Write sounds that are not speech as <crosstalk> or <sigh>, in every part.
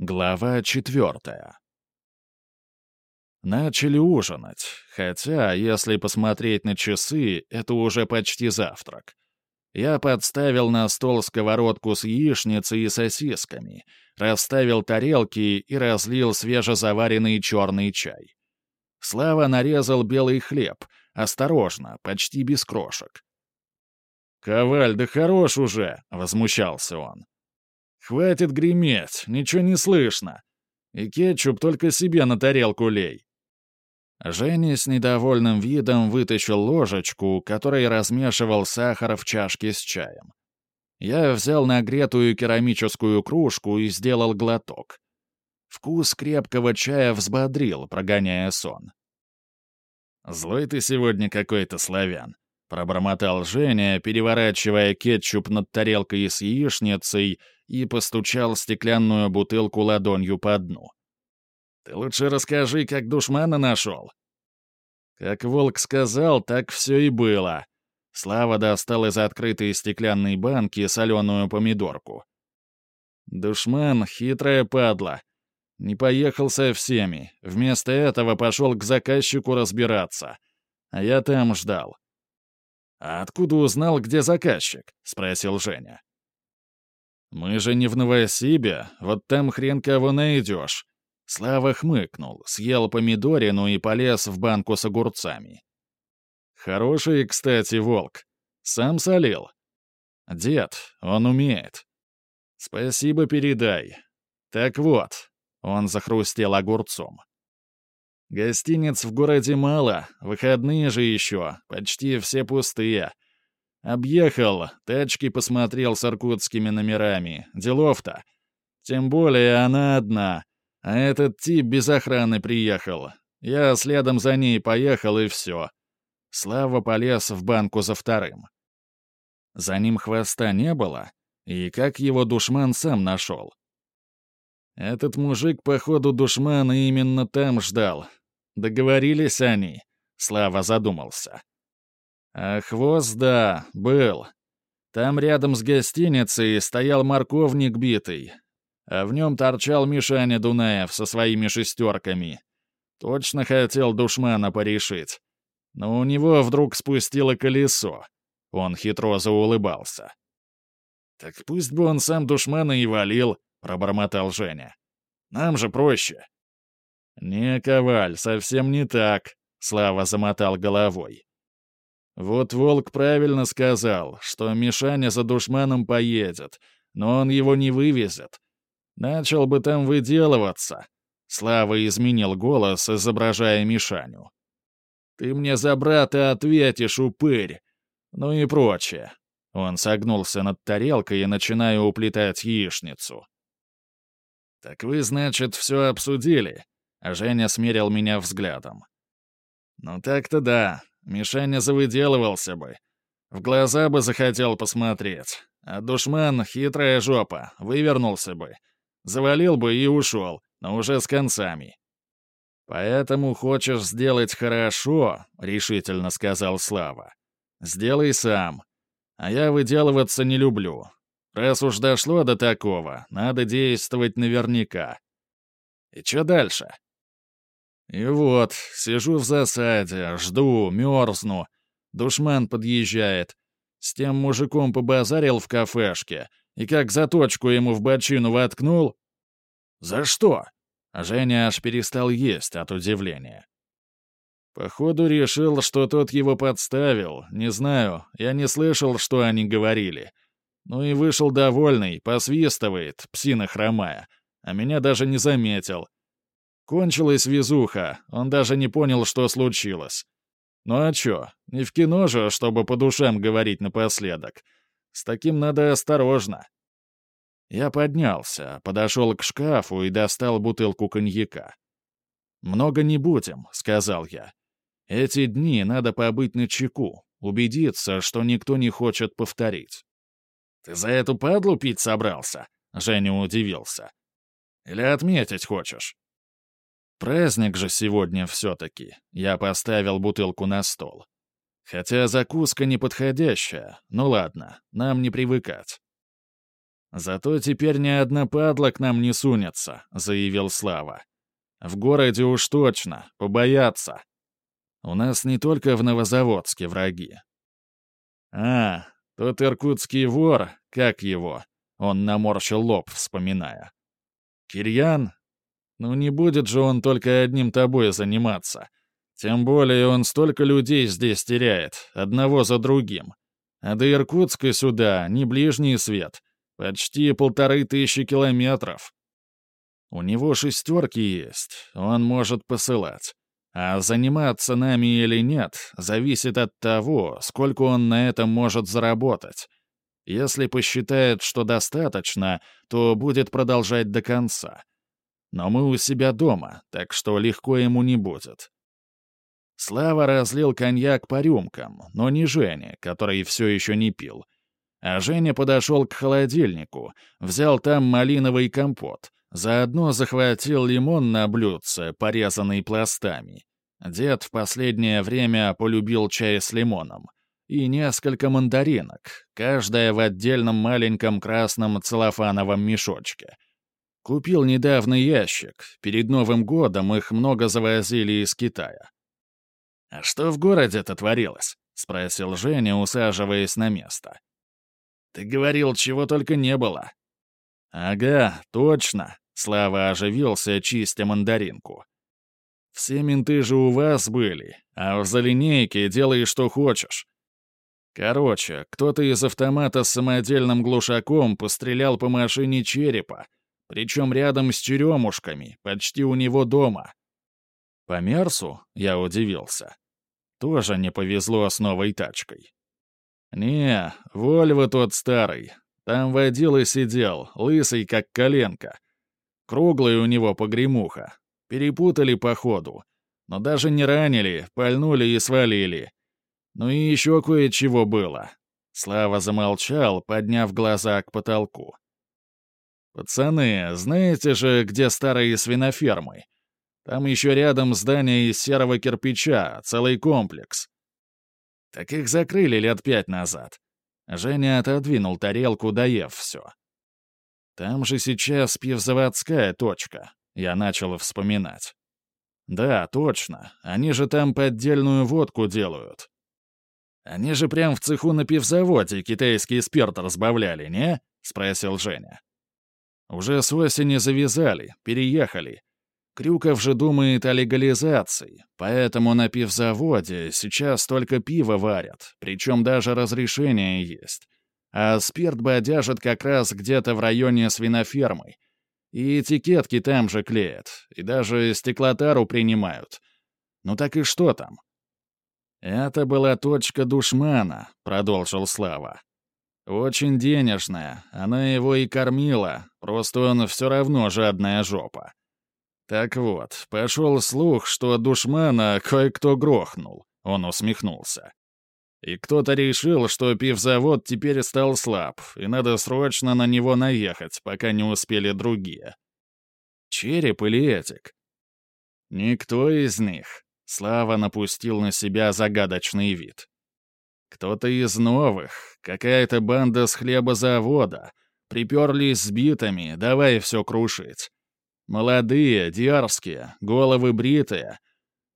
Глава четвертая. Начали ужинать, хотя, если посмотреть на часы, это уже почти завтрак. Я подставил на стол сковородку с яичницей и сосисками, расставил тарелки и разлил свежезаваренный черный чай. Слава нарезал белый хлеб, осторожно, почти без крошек. «Коваль, да хорош уже!» — возмущался он. «Хватит греметь, ничего не слышно. И кетчуп только себе на тарелку лей». Женя с недовольным видом вытащил ложечку, которой размешивал сахар в чашке с чаем. Я взял нагретую керамическую кружку и сделал глоток. Вкус крепкого чая взбодрил, прогоняя сон. «Злой ты сегодня какой-то, славян», — пробормотал Женя, переворачивая кетчуп над тарелкой с яичницей и постучал стеклянную бутылку ладонью по дну. «Ты лучше расскажи, как душмана нашел». Как волк сказал, так все и было. Слава достал из открытой стеклянной банки соленую помидорку. Душман — хитрая падла. Не поехал со всеми. Вместо этого пошел к заказчику разбираться. А я там ждал. «А откуда узнал, где заказчик?» — спросил Женя. «Мы же не в Новосибе, вот там хрен кого найдешь». Слава хмыкнул, съел помидорину и полез в банку с огурцами. «Хороший, кстати, волк. Сам солил?» «Дед, он умеет». «Спасибо передай. Так вот», — он захрустел огурцом. «Гостиниц в городе мало, выходные же еще, почти все пустые. Объехал, тачки посмотрел с иркутскими номерами. Делов-то. Тем более она одна. А этот тип без охраны приехал. Я следом за ней поехал, и все. Слава полез в банку за вторым. За ним хвоста не было, и как его душман сам нашел. Этот мужик, походу, душмана именно там ждал. Договорились они. Слава задумался. А хвост, да, был. Там рядом с гостиницей стоял морковник битый, а в нем торчал Мишаня Дунаев со своими шестерками. Точно хотел душмана порешить. Но у него вдруг спустило колесо. Он хитро заулыбался. «Так пусть бы он сам душмана и валил», — пробормотал Женя. «Нам же проще». «Не, Коваль, совсем не так», — Слава замотал головой. Вот Волк правильно сказал, что Мишаня за душманом поедет, но он его не вывезет. Начал бы там выделываться. Слава изменил голос, изображая Мишаню. «Ты мне за брата ответишь, упырь!» Ну и прочее. Он согнулся над тарелкой начиная уплетать яичницу. «Так вы, значит, все обсудили?» Женя смерил меня взглядом. «Ну так-то да. Мишаня завыделывался бы. В глаза бы захотел посмотреть. А душман, хитрая жопа, вывернулся бы. Завалил бы и ушел, но уже с концами. «Поэтому хочешь сделать хорошо», — решительно сказал Слава. «Сделай сам. А я выделываться не люблю. Раз уж дошло до такого, надо действовать наверняка. И что дальше?» И вот, сижу в засаде, жду, мерзну. Душман подъезжает. С тем мужиком побазарил в кафешке, и как заточку ему в бочину воткнул. «За что?» Женя аж перестал есть от удивления. Походу, решил, что тот его подставил. Не знаю, я не слышал, что они говорили. Ну и вышел довольный, посвистывает, псина хромая. А меня даже не заметил. Кончилась везуха, он даже не понял, что случилось. Ну а чё, не в кино же, чтобы по душам говорить напоследок. С таким надо осторожно. Я поднялся, подошел к шкафу и достал бутылку коньяка. «Много не будем», — сказал я. «Эти дни надо побыть на чеку, убедиться, что никто не хочет повторить». «Ты за эту падлу пить собрался?» — Женя удивился. «Или отметить хочешь?» Праздник же сегодня все-таки. Я поставил бутылку на стол. Хотя закуска неподходящая, ну ладно, нам не привыкать. «Зато теперь ни одна падла к нам не сунется», — заявил Слава. «В городе уж точно, побоятся. У нас не только в Новозаводске враги». «А, тот иркутский вор, как его?» Он наморщил лоб, вспоминая. «Кирьян? Ну не будет же он только одним тобой заниматься. Тем более он столько людей здесь теряет, одного за другим. А до Иркутска сюда не ближний свет. Почти полторы тысячи километров. У него шестерки есть, он может посылать. А заниматься нами или нет, зависит от того, сколько он на этом может заработать. Если посчитает, что достаточно, то будет продолжать до конца. Но мы у себя дома, так что легко ему не будет. Слава разлил коньяк по рюмкам, но не Женя, который все еще не пил — а Женя подошел к холодильнику, взял там малиновый компот, заодно захватил лимон на блюдце, порезанный пластами. Дед в последнее время полюбил чай с лимоном. И несколько мандаринок, каждая в отдельном маленьком красном целлофановом мешочке. Купил недавно ящик, перед Новым годом их много завозили из Китая. «А что в городе-то творилось?» — спросил Женя, усаживаясь на место. Ты говорил, чего только не было». «Ага, точно», — Слава оживился, чистя мандаринку. «Все менты же у вас были, а в залинейке делай, что хочешь». Короче, кто-то из автомата с самодельным глушаком пострелял по машине черепа, причем рядом с черемушками, почти у него дома. По Мерсу я удивился. Тоже не повезло с новой тачкой. «Не, Вольво тот старый. Там водила сидел, лысый, как коленка. Круглый у него погремуха. Перепутали по ходу. Но даже не ранили, пальнули и свалили. Ну и еще кое-чего было». Слава замолчал, подняв глаза к потолку. «Пацаны, знаете же, где старые свинофермы? Там еще рядом здание из серого кирпича, целый комплекс. Так их закрыли лет пять назад. Женя отодвинул тарелку, доев все. Там же сейчас пивзаводская точка. Я начал вспоминать. Да, точно. Они же там поддельную водку делают. Они же прям в цеху на пивзаводе китайский спирт разбавляли, не? Спросил Женя. Уже с осени завязали, переехали. Крюков же думает о легализации, поэтому на пивзаводе сейчас только пиво варят, причем даже разрешение есть. А спирт бодяжит как раз где-то в районе свинофермы. И этикетки там же клеят, и даже стеклотару принимают. Ну так и что там? «Это была точка душмана», — продолжил Слава. «Очень денежная, она его и кормила, просто он все равно жадная жопа. «Так вот, пошел слух, что душмана кое-кто грохнул», — он усмехнулся. «И кто-то решил, что пивзавод теперь стал слаб, и надо срочно на него наехать, пока не успели другие». «Череп или Этик?» «Никто из них», — Слава напустил на себя загадочный вид. «Кто-то из новых, какая-то банда с хлебозавода, приперлись с битами, давай все крушить». Молодые, дерзкие, головы бритые.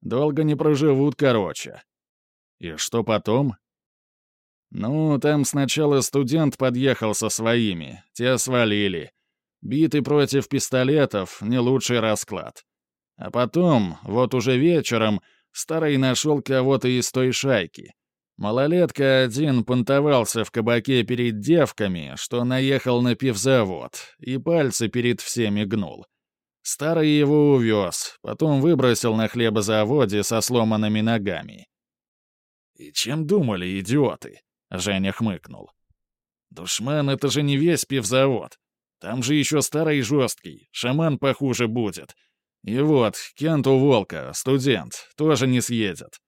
Долго не проживут, короче. И что потом? Ну, там сначала студент подъехал со своими, те свалили. Биты против пистолетов — не лучший расклад. А потом, вот уже вечером, старый нашел кого-то из той шайки. Малолетка один понтовался в кабаке перед девками, что наехал на пивзавод, и пальцы перед всеми гнул. Старый его увез, потом выбросил на хлебозаводе со сломанными ногами. «И чем думали, идиоты?» — Женя хмыкнул. «Душман — это же не весь пивзавод. Там же еще старый жесткий, шаман похуже будет. И вот, Кент у Волка, студент, тоже не съедет».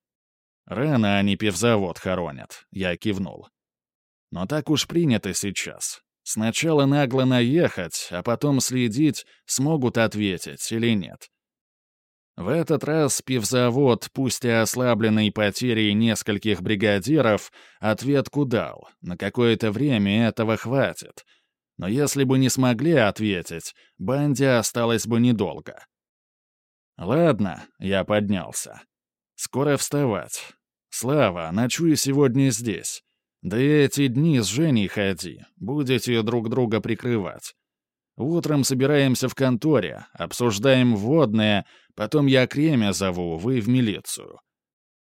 «Рано они пивзавод хоронят», — я кивнул. «Но так уж принято сейчас. Сначала нагло наехать, а потом следить, смогут ответить или нет. В этот раз пивзавод, пусть и ослабленный потерей нескольких бригадиров, ответку дал. На какое-то время этого хватит. Но если бы не смогли ответить, банде осталось бы недолго. Ладно, я поднялся. Скоро вставать. Слава, ночуй сегодня здесь. Да и эти дни с Женей ходи, будете друг друга прикрывать. Утром собираемся в конторе, обсуждаем вводное, потом я Кремя зову, вы в милицию.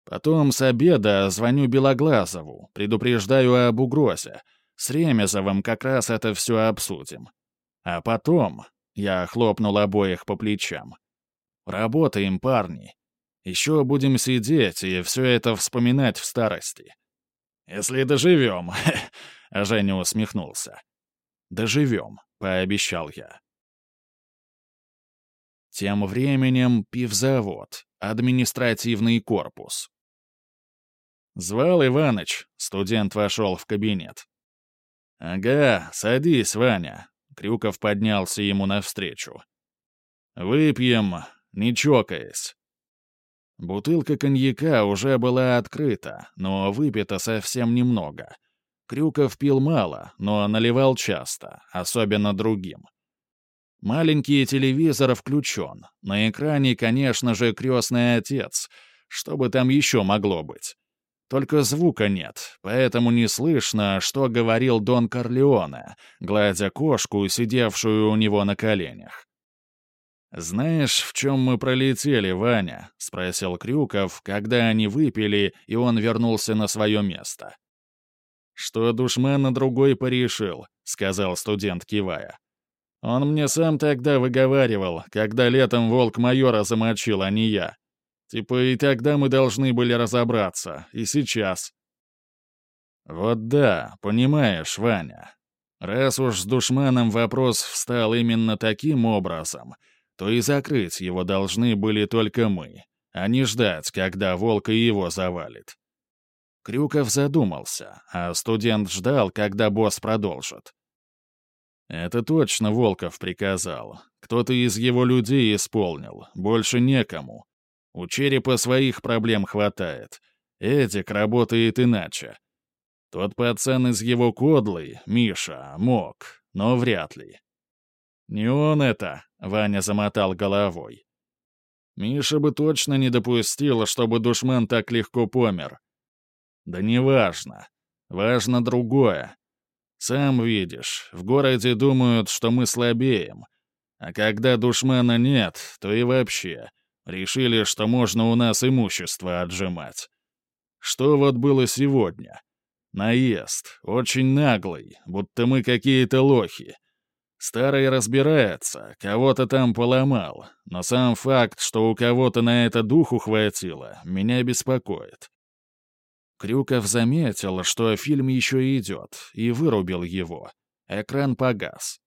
Потом с обеда звоню Белоглазову, предупреждаю об угрозе. С Ремезовым как раз это все обсудим. А потом я хлопнул обоих по плечам. Работаем, парни. Еще будем сидеть и все это вспоминать в старости. Если доживем, а Женя усмехнулся. Доживем, пообещал я. Тем временем пивзавод, административный корпус. «Звал Иваныч», — студент вошел в кабинет. «Ага, садись, Ваня», — Крюков поднялся ему навстречу. «Выпьем, не чокаясь». Бутылка коньяка уже была открыта, но выпито совсем немного. Крюков пил мало, но наливал часто, особенно другим. Маленький телевизор включен. На экране, конечно же, крестный отец. Что бы там еще могло быть? Только звука нет, поэтому не слышно, что говорил Дон Корлеоне, гладя кошку, сидевшую у него на коленях. «Знаешь, в чем мы пролетели, Ваня?» — спросил Крюков, когда они выпили, и он вернулся на свое место. «Что душмана другой порешил», — сказал студент, кивая. «Он мне сам тогда выговаривал, когда летом волк майора замочил, а не я. Типа и тогда мы должны были разобраться, и сейчас». «Вот да, понимаешь, Ваня. Раз уж с душманом вопрос встал именно таким образом, то и закрыть его должны были только мы, а не ждать, когда волк его завалит. Крюков задумался, а студент ждал, когда босс продолжит. «Это точно Волков приказал. Кто-то из его людей исполнил. Больше некому. У черепа своих проблем хватает. Эдик работает иначе. Тот пацан из его кодлы, Миша, мог, но вряд ли. «Не он это», — Ваня замотал головой. «Миша бы точно не допустил, чтобы душман так легко помер». «Да неважно. Важно другое. Сам видишь, в городе думают, что мы слабеем. А когда душмана нет, то и вообще. Решили, что можно у нас имущество отжимать. Что вот было сегодня? Наезд, очень наглый, будто мы какие-то лохи. Старый разбирается, кого-то там поломал, но сам факт, что у кого-то на это духу хватило, меня беспокоит. Крюков заметил, что фильм еще идет, и вырубил его. Экран погас.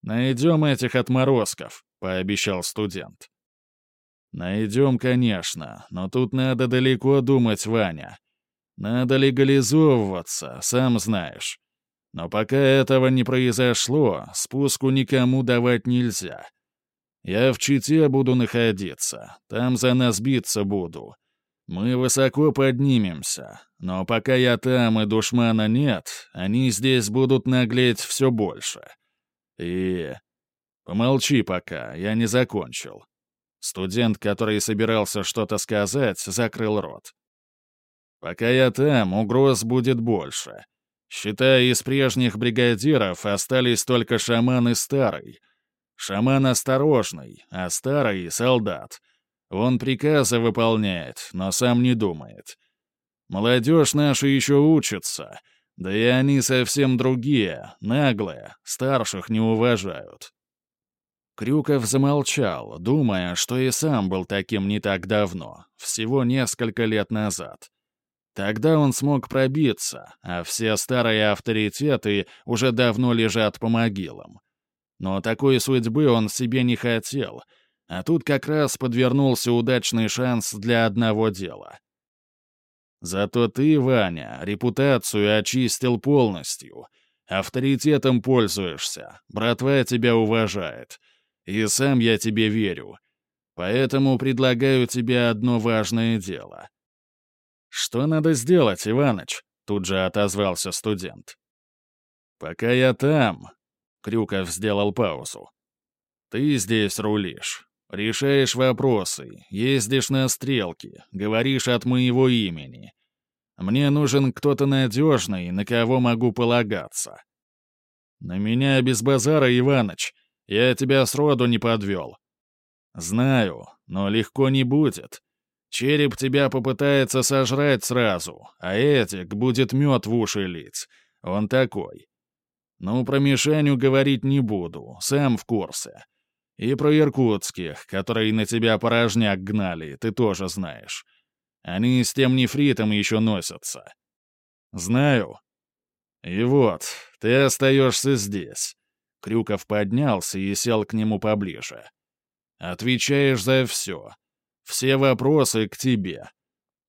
«Найдем этих отморозков», — пообещал студент. «Найдем, конечно, но тут надо далеко думать, Ваня. Надо легализовываться, сам знаешь. Но пока этого не произошло, спуску никому давать нельзя. Я в Чите буду находиться, там за нас биться буду. Мы высоко поднимемся, но пока я там и душмана нет, они здесь будут наглеть все больше. И... Помолчи пока, я не закончил. Студент, который собирался что-то сказать, закрыл рот. Пока я там, угроз будет больше. Считая из прежних бригадиров, остались только шаман и старый. Шаман осторожный, а старый — солдат. Он приказы выполняет, но сам не думает. Молодежь наша еще учится, да и они совсем другие, наглые, старших не уважают. Крюков замолчал, думая, что и сам был таким не так давно, всего несколько лет назад. Тогда он смог пробиться, а все старые авторитеты уже давно лежат по могилам. Но такой судьбы он себе не хотел, а тут как раз подвернулся удачный шанс для одного дела. Зато ты, Ваня, репутацию очистил полностью. Авторитетом пользуешься, братва тебя уважает. И сам я тебе верю. Поэтому предлагаю тебе одно важное дело. «Что надо сделать, Иваныч?» — тут же отозвался студент. «Пока я там, Крюков сделал паузу. «Ты здесь рулишь. Решаешь вопросы, ездишь на стрелки, говоришь от моего имени. Мне нужен кто-то надежный, на кого могу полагаться. На меня без базара, Иваныч. Я тебя сроду не подвел. Знаю, но легко не будет. Череп тебя попытается сожрать сразу, а Этик будет мед в уши лить. Он такой. Ну, про Мишеню говорить не буду, сам в курсе. И про иркутских, которые на тебя порожняк гнали, ты тоже знаешь. Они с тем нефритом еще носятся. Знаю. И вот, ты остаешься здесь. Крюков поднялся и сел к нему поближе. Отвечаешь за все. Все вопросы к тебе.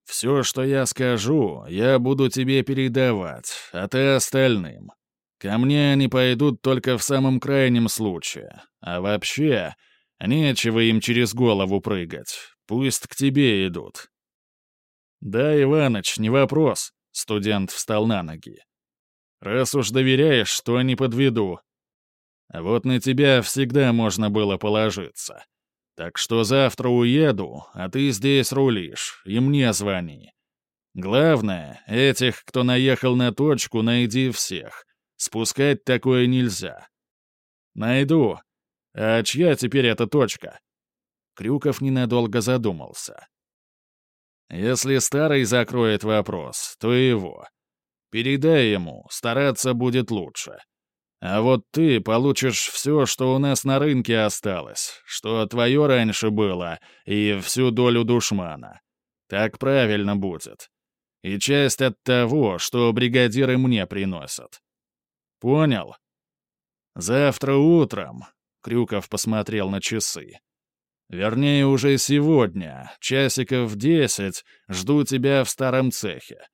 Все, что я скажу, я буду тебе передавать, а ты остальным. Ко мне они пойдут только в самом крайнем случае. А вообще, нечего им через голову прыгать. Пусть к тебе идут. «Да, Иваныч, не вопрос», — студент встал на ноги. «Раз уж доверяешь, то не подведу. Вот на тебя всегда можно было положиться. Так что завтра уеду, а ты здесь рулишь, и мне звони. Главное, этих, кто наехал на точку, найди всех. Спускать такое нельзя. Найду. А чья теперь эта точка? Крюков ненадолго задумался. Если старый закроет вопрос, то его. Передай ему, стараться будет лучше. А вот ты получишь все, что у нас на рынке осталось, что твое раньше было, и всю долю душмана. Так правильно будет. И часть от того, что бригадиры мне приносят. Понял? Завтра утром, Крюков посмотрел на часы. Вернее, уже сегодня, часиков десять, жду тебя в старом цехе.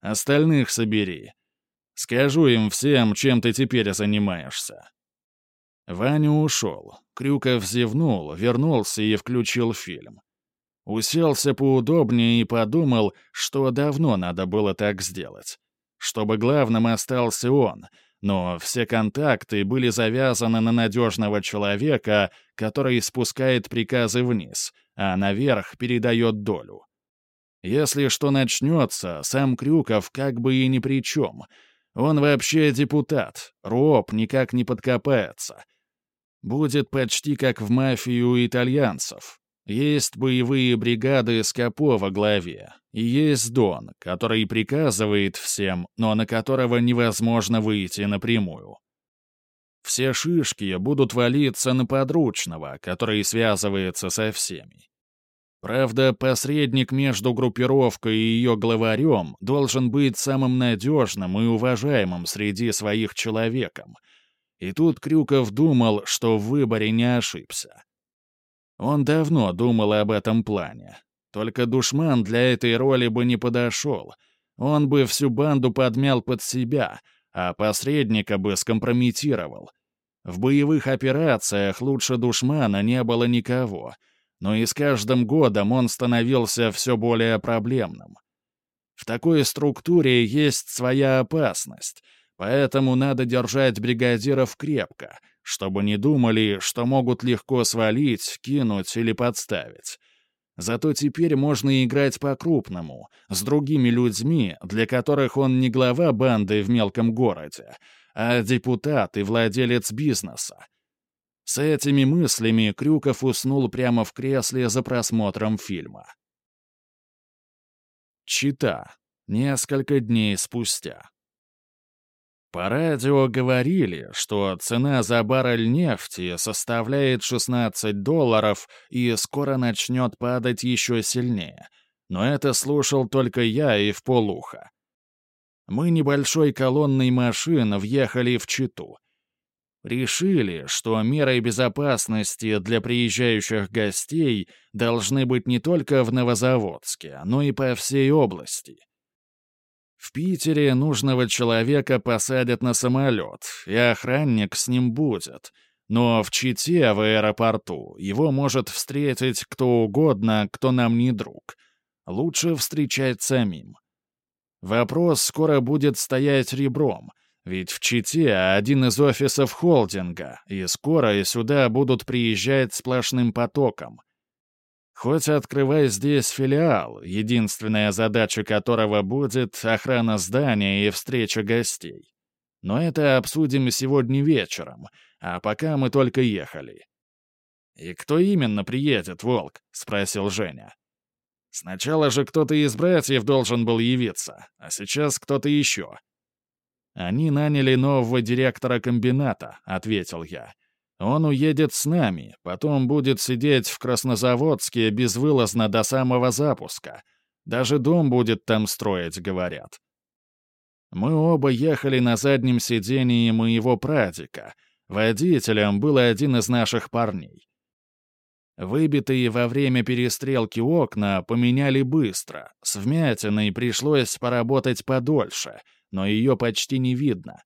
Остальных собери. Скажу им всем, чем ты теперь занимаешься». Ваня ушел. Крюков зевнул, вернулся и включил фильм. Уселся поудобнее и подумал, что давно надо было так сделать. Чтобы главным остался он, но все контакты были завязаны на надежного человека, который спускает приказы вниз, а наверх передает долю. Если что начнется, сам Крюков как бы и ни при чем — он вообще депутат, роб никак не подкопается. Будет почти как в мафии у итальянцев. Есть боевые бригады с Капо во главе, и есть Дон, который приказывает всем, но на которого невозможно выйти напрямую. Все шишки будут валиться на подручного, который связывается со всеми. Правда, посредник между группировкой и ее главарем должен быть самым надежным и уважаемым среди своих человеком. И тут Крюков думал, что в выборе не ошибся. Он давно думал об этом плане. Только душман для этой роли бы не подошел. Он бы всю банду подмял под себя, а посредника бы скомпрометировал. В боевых операциях лучше душмана не было никого — но и с каждым годом он становился все более проблемным. В такой структуре есть своя опасность, поэтому надо держать бригадиров крепко, чтобы не думали, что могут легко свалить, кинуть или подставить. Зато теперь можно играть по-крупному, с другими людьми, для которых он не глава банды в мелком городе, а депутат и владелец бизнеса, с этими мыслями Крюков уснул прямо в кресле за просмотром фильма. Чита. Несколько дней спустя. По радио говорили, что цена за баррель нефти составляет 16 долларов и скоро начнет падать еще сильнее. Но это слушал только я и в полуха. Мы небольшой колонной машин въехали в Читу — Решили, что меры безопасности для приезжающих гостей должны быть не только в Новозаводске, но и по всей области. В Питере нужного человека посадят на самолет, и охранник с ним будет. Но в Чите, в аэропорту, его может встретить кто угодно, кто нам не друг. Лучше встречать самим. Вопрос скоро будет стоять ребром — Ведь в Чите один из офисов холдинга, и скоро сюда будут приезжать сплошным потоком. Хоть открывай здесь филиал, единственная задача которого будет охрана здания и встреча гостей. Но это обсудим сегодня вечером, а пока мы только ехали. «И кто именно приедет, Волк?» — спросил Женя. «Сначала же кто-то из братьев должен был явиться, а сейчас кто-то еще». «Они наняли нового директора комбината», — ответил я. Он уедет с нами, потом будет сидеть в Краснозаводске безвылазно до самого запуска. Даже дом будет там строить, говорят. Мы оба ехали на заднем сидении моего прадика. Водителем был один из наших парней. Выбитые во время перестрелки окна поменяли быстро. С вмятиной пришлось поработать подольше, но ее почти не видно.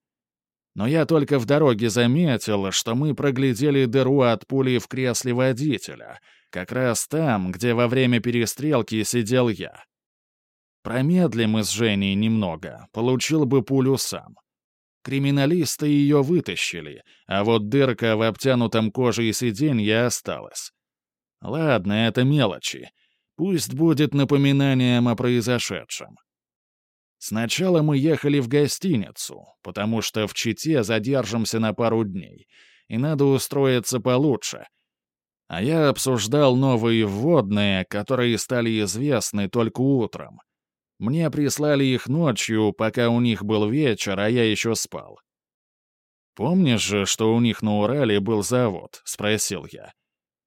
Но я только в дороге заметил, что мы проглядели дыру от пули в кресле водителя, как раз там, где во время перестрелки сидел я. Промедли мы с Женей немного, получил бы пулю сам. Криминалисты ее вытащили, а вот дырка в обтянутом коже и сиденье осталась. Ладно, это мелочи. Пусть будет напоминанием о произошедшем. Сначала мы ехали в гостиницу, потому что в Чите задержимся на пару дней, и надо устроиться получше. А я обсуждал новые вводные, которые стали известны только утром. Мне прислали их ночью, пока у них был вечер, а я еще спал. «Помнишь же, что у них на Урале был завод?» — спросил я.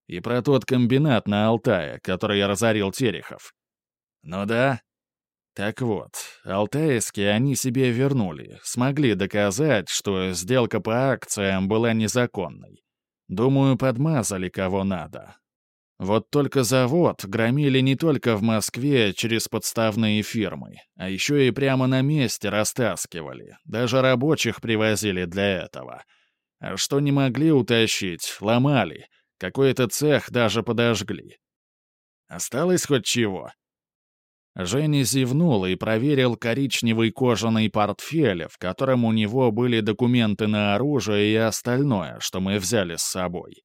«И про тот комбинат на Алтае, который разорил Терехов». «Ну да», так вот, алтайские они себе вернули, смогли доказать, что сделка по акциям была незаконной. Думаю, подмазали кого надо. Вот только завод громили не только в Москве через подставные фирмы, а еще и прямо на месте растаскивали, даже рабочих привозили для этого. А что не могли утащить, ломали, какой-то цех даже подожгли. Осталось хоть чего? Женя зевнул и проверил коричневый кожаный портфель, в котором у него были документы на оружие и остальное, что мы взяли с собой.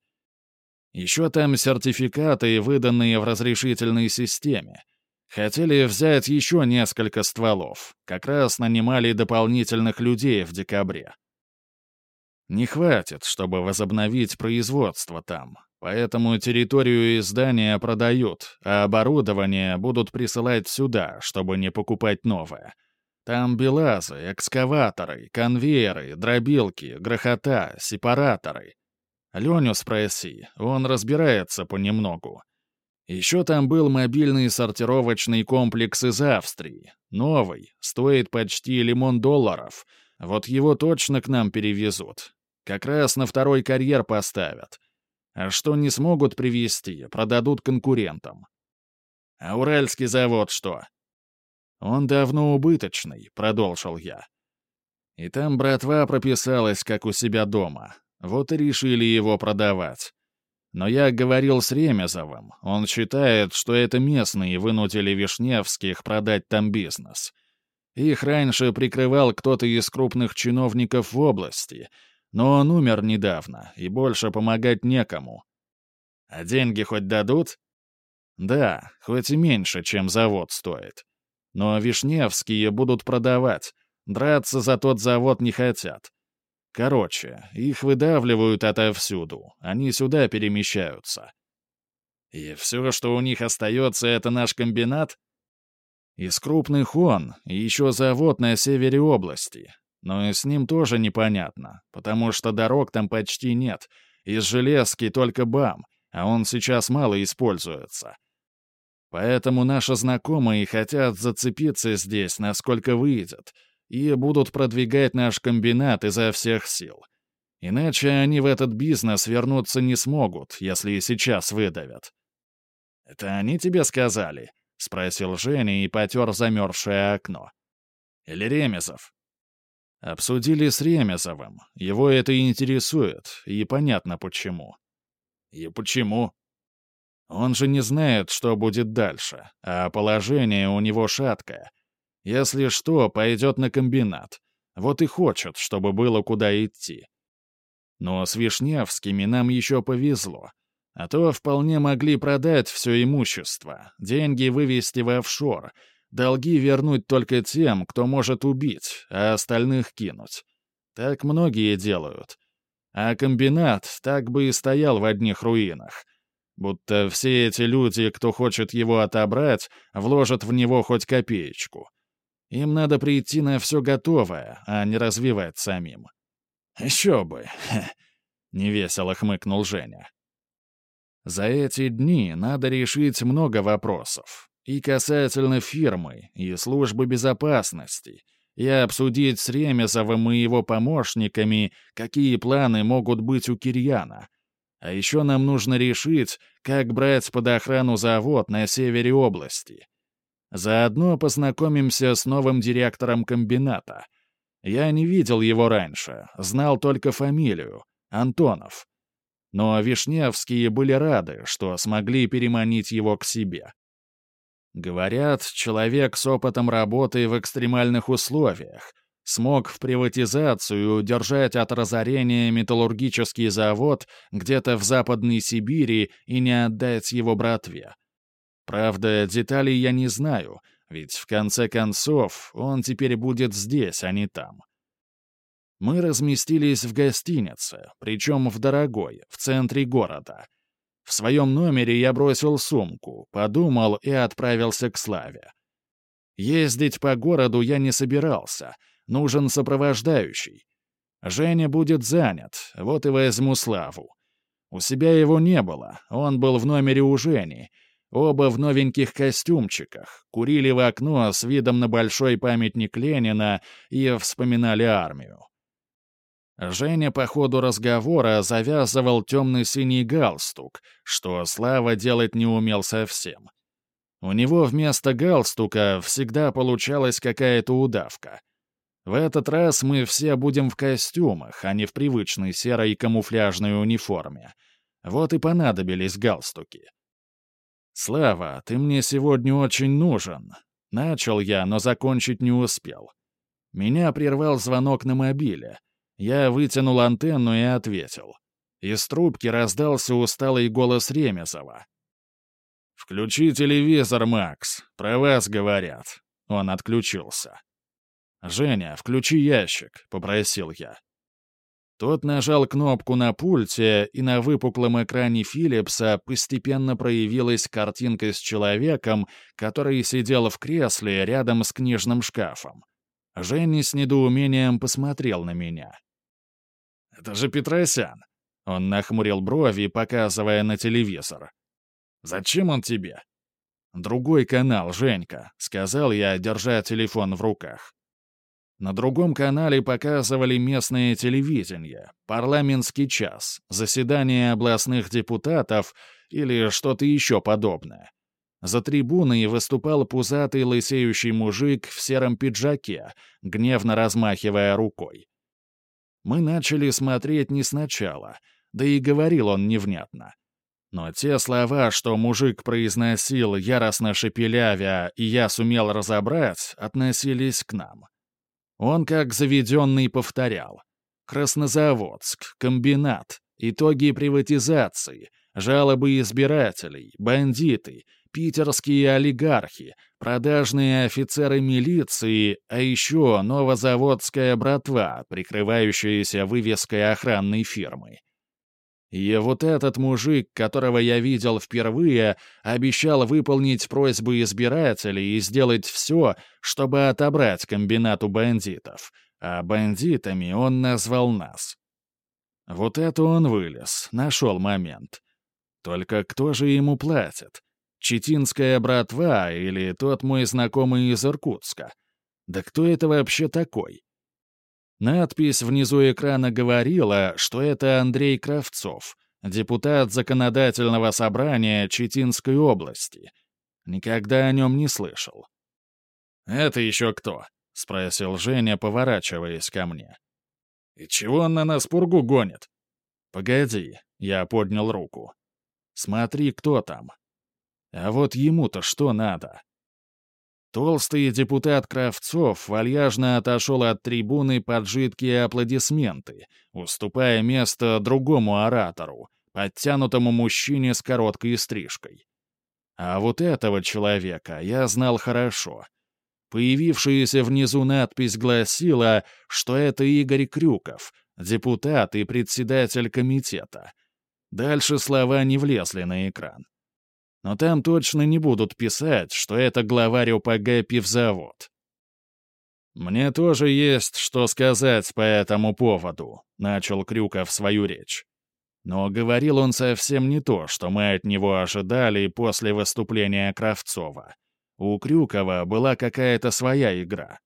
Еще там сертификаты, выданные в разрешительной системе. Хотели взять еще несколько стволов. Как раз нанимали дополнительных людей в декабре. Не хватит, чтобы возобновить производство там. Поэтому территорию и здания продают, а оборудование будут присылать сюда, чтобы не покупать новое. Там белазы, экскаваторы, конвейеры, дробилки, грохота, сепараторы. Леню спроси, он разбирается понемногу. Еще там был мобильный сортировочный комплекс из Австрии. Новый, стоит почти лимон долларов. Вот его точно к нам перевезут. Как раз на второй карьер поставят. А что не смогут привезти, продадут конкурентам. А Уральский завод что? Он давно убыточный, продолжил я. И там братва прописалась, как у себя дома. Вот и решили его продавать. Но я говорил с Ремезовым. Он считает, что это местные вынудили Вишневских продать там бизнес. Их раньше прикрывал кто-то из крупных чиновников в области — но он умер недавно, и больше помогать некому. А деньги хоть дадут? Да, хоть и меньше, чем завод стоит. Но Вишневские будут продавать. Драться за тот завод не хотят. Короче, их выдавливают отовсюду. Они сюда перемещаются. И все, что у них остается, это наш комбинат? Из крупных он, и еще завод на севере области. Но и с ним тоже непонятно, потому что дорог там почти нет. Из железки только БАМ, а он сейчас мало используется. Поэтому наши знакомые хотят зацепиться здесь, насколько выйдет, и будут продвигать наш комбинат изо всех сил. Иначе они в этот бизнес вернуться не смогут, если и сейчас выдавят. «Это они тебе сказали?» — спросил Женя и потер замерзшее окно. «Или Ремезов?» Обсудили с Ремезовым. Его это интересует, и понятно почему. И почему? Он же не знает, что будет дальше, а положение у него шаткое. Если что, пойдет на комбинат. Вот и хочет, чтобы было куда идти. Но с Вишневскими нам еще повезло. А то вполне могли продать все имущество, деньги вывести в офшор, долги вернуть только тем, кто может убить, а остальных кинуть. Так многие делают. А комбинат так бы и стоял в одних руинах. Будто все эти люди, кто хочет его отобрать, вложат в него хоть копеечку. Им надо прийти на все готовое, а не развивать самим. «Еще бы!» — <laughs> невесело хмыкнул Женя. За эти дни надо решить много вопросов. И касательно фирмы, и службы безопасности, и обсудить с Ремезовым и его помощниками, какие планы могут быть у Кирьяна. А еще нам нужно решить, как брать под охрану завод на севере области. Заодно познакомимся с новым директором комбината. Я не видел его раньше, знал только фамилию — Антонов. Но Вишневские были рады, что смогли переманить его к себе. Говорят, человек с опытом работы в экстремальных условиях смог в приватизацию удержать от разорения металлургический завод где-то в Западной Сибири и не отдать его братве. Правда, деталей я не знаю, ведь в конце концов он теперь будет здесь, а не там. Мы разместились в гостинице, причем в дорогой, в центре города. В своем номере я бросил сумку, подумал и отправился к Славе. Ездить по городу я не собирался, нужен сопровождающий. Женя будет занят, вот и возьму Славу. У себя его не было, он был в номере у Жени. Оба в новеньких костюмчиках, курили в окно с видом на большой памятник Ленина и вспоминали армию. Женя по ходу разговора завязывал темный-синий галстук, что Слава делать не умел совсем. У него вместо галстука всегда получалась какая-то удавка. В этот раз мы все будем в костюмах, а не в привычной серой камуфляжной униформе. Вот и понадобились галстуки. «Слава, ты мне сегодня очень нужен». Начал я, но закончить не успел. Меня прервал звонок на мобиле — я вытянул антенну и ответил. Из трубки раздался усталый голос Ремезова. «Включи телевизор, Макс. Про вас говорят». Он отключился. «Женя, включи ящик», — попросил я. Тот нажал кнопку на пульте, и на выпуклом экране Филлипса постепенно проявилась картинка с человеком, который сидел в кресле рядом с книжным шкафом. Женя с недоумением посмотрел на меня. Это же Петросян!» Он нахмурил брови, показывая на телевизор. «Зачем он тебе?» «Другой канал, Женька», — сказал я, держа телефон в руках. На другом канале показывали местное телевидение, парламентский час, заседание областных депутатов или что-то еще подобное. За трибуной выступал пузатый лысеющий мужик в сером пиджаке, гневно размахивая рукой. Мы начали смотреть не сначала, да и говорил он невнятно. Но те слова, что мужик произносил, яростно шепелявя, и я сумел разобрать, относились к нам. Он, как заведенный, повторял. Краснозаводск, комбинат, итоги приватизации, жалобы избирателей, бандиты, питерские олигархи, продажные офицеры милиции, а еще новозаводская братва, прикрывающаяся вывеской охранной фирмы. И вот этот мужик, которого я видел впервые, обещал выполнить просьбу избирателей и сделать все, чтобы отобрать комбинат у бандитов, а бандитами он назвал нас. Вот это он вылез, нашел момент. Только кто же ему платит? Читинская братва или тот мой знакомый из Иркутска? Да кто это вообще такой? Надпись внизу экрана говорила, что это Андрей Кравцов, депутат Законодательного собрания Читинской области. Никогда о нем не слышал. «Это еще кто?» — спросил Женя, поворачиваясь ко мне. «И чего он на нас пургу гонит?» «Погоди», — я поднял руку. «Смотри, кто там». А вот ему-то что надо? Толстый депутат Кравцов вальяжно отошел от трибуны под жидкие аплодисменты, уступая место другому оратору, подтянутому мужчине с короткой стрижкой. А вот этого человека я знал хорошо. Появившаяся внизу надпись гласила, что это Игорь Крюков, депутат и председатель комитета. Дальше слова не влезли на экран. Но там точно не будут писать, что это главарь ОПГ «Пивзавод». «Мне тоже есть что сказать по этому поводу», — начал Крюков свою речь. Но говорил он совсем не то, что мы от него ожидали после выступления Кравцова. У Крюкова была какая-то своя игра.